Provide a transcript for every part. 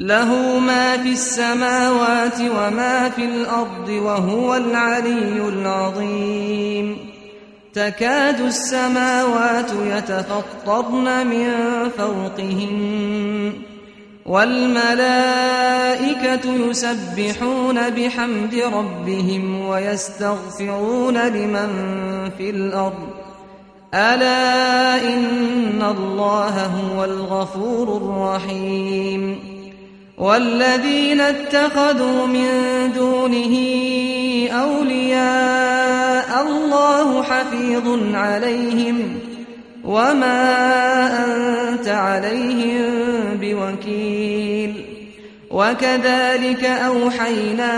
له ما في السماوات وما في الأرض وهو العلي العظيم. تكاد السماوات يتفطرن من فوقهن. والملائكة يسبحون بحمد ربهم ويستغفرون لمن في الأرض. ألا إن الله هو الغفور الرحيم. والذين اتخذوا من دونه أولياء الله حفيظ عليهم وما أنت عليهم بوكيل وكذلك أوحينا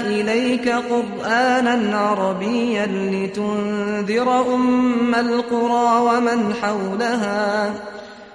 إليك قرآنا عربيا لتنذر أم القرى ومن حولها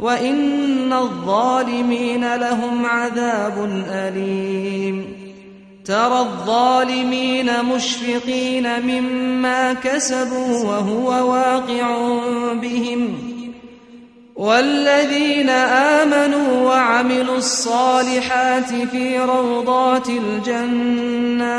وإن الظالمين لهم عذاب أليم. ترى الظالمين مشفقين مما كسبوا وهو واقع بهم. والذين آمنوا وعملوا الصالحات في روضات الجنات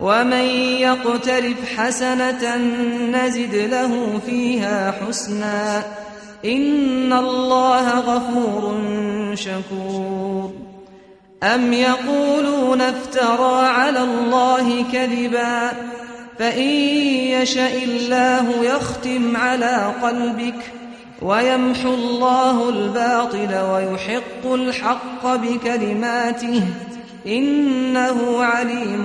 ومن يقترف حسنة نزد له فيها حسنا إن الله غفور شكور. أم يقولون افترى على الله كذبا فإن يشاء الله يختم على قلبك ويمحو الله الباطل ويحق الحق بكلماته إنه عليم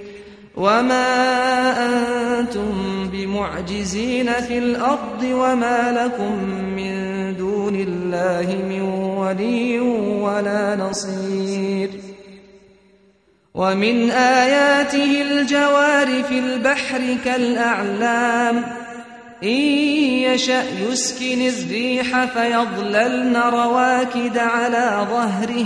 وما أنتم بمعجزين في الأرض وما لكم من دون الله من ولي ولا نصير ومن آياته الجوار في البحر كالأعلام إن يشأ يسكن الريح فيضللن رواكد على ظهره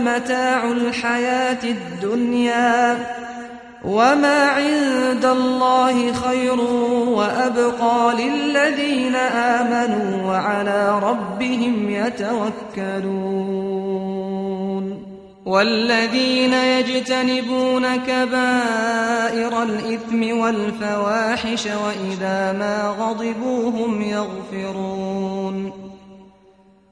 فمتاع الحياة الدنيا وما عند الله خير وأبقى للذين آمنوا وعلى ربهم يتوكلون والذين يجتنبون كبائر الإثم والفواحش وإذا ما غضبوا هم يغفرون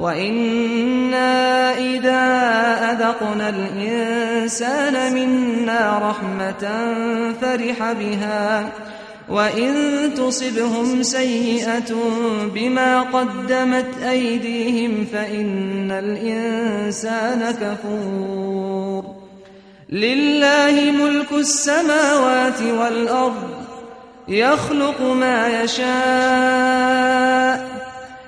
وإنا إذا أذقنا الإنسان منا رحمة فرح بها وإن تصبهم سيئة بما قدمت أيديهم فإن الإنسان كفور لله ملك السماوات والأرض يخلق ما يشاء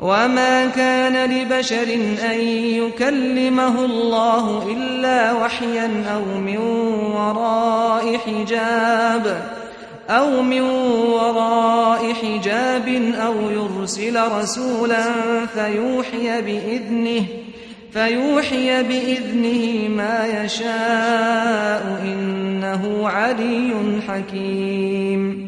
وما كان لبشر أن يكلمه الله إلا وحيا أو من وراء حجاب أو من وراء حجاب أو يرسل رسولا فيوحي بإذنه فيوحي بإذنه ما يشاء إنه علي حكيم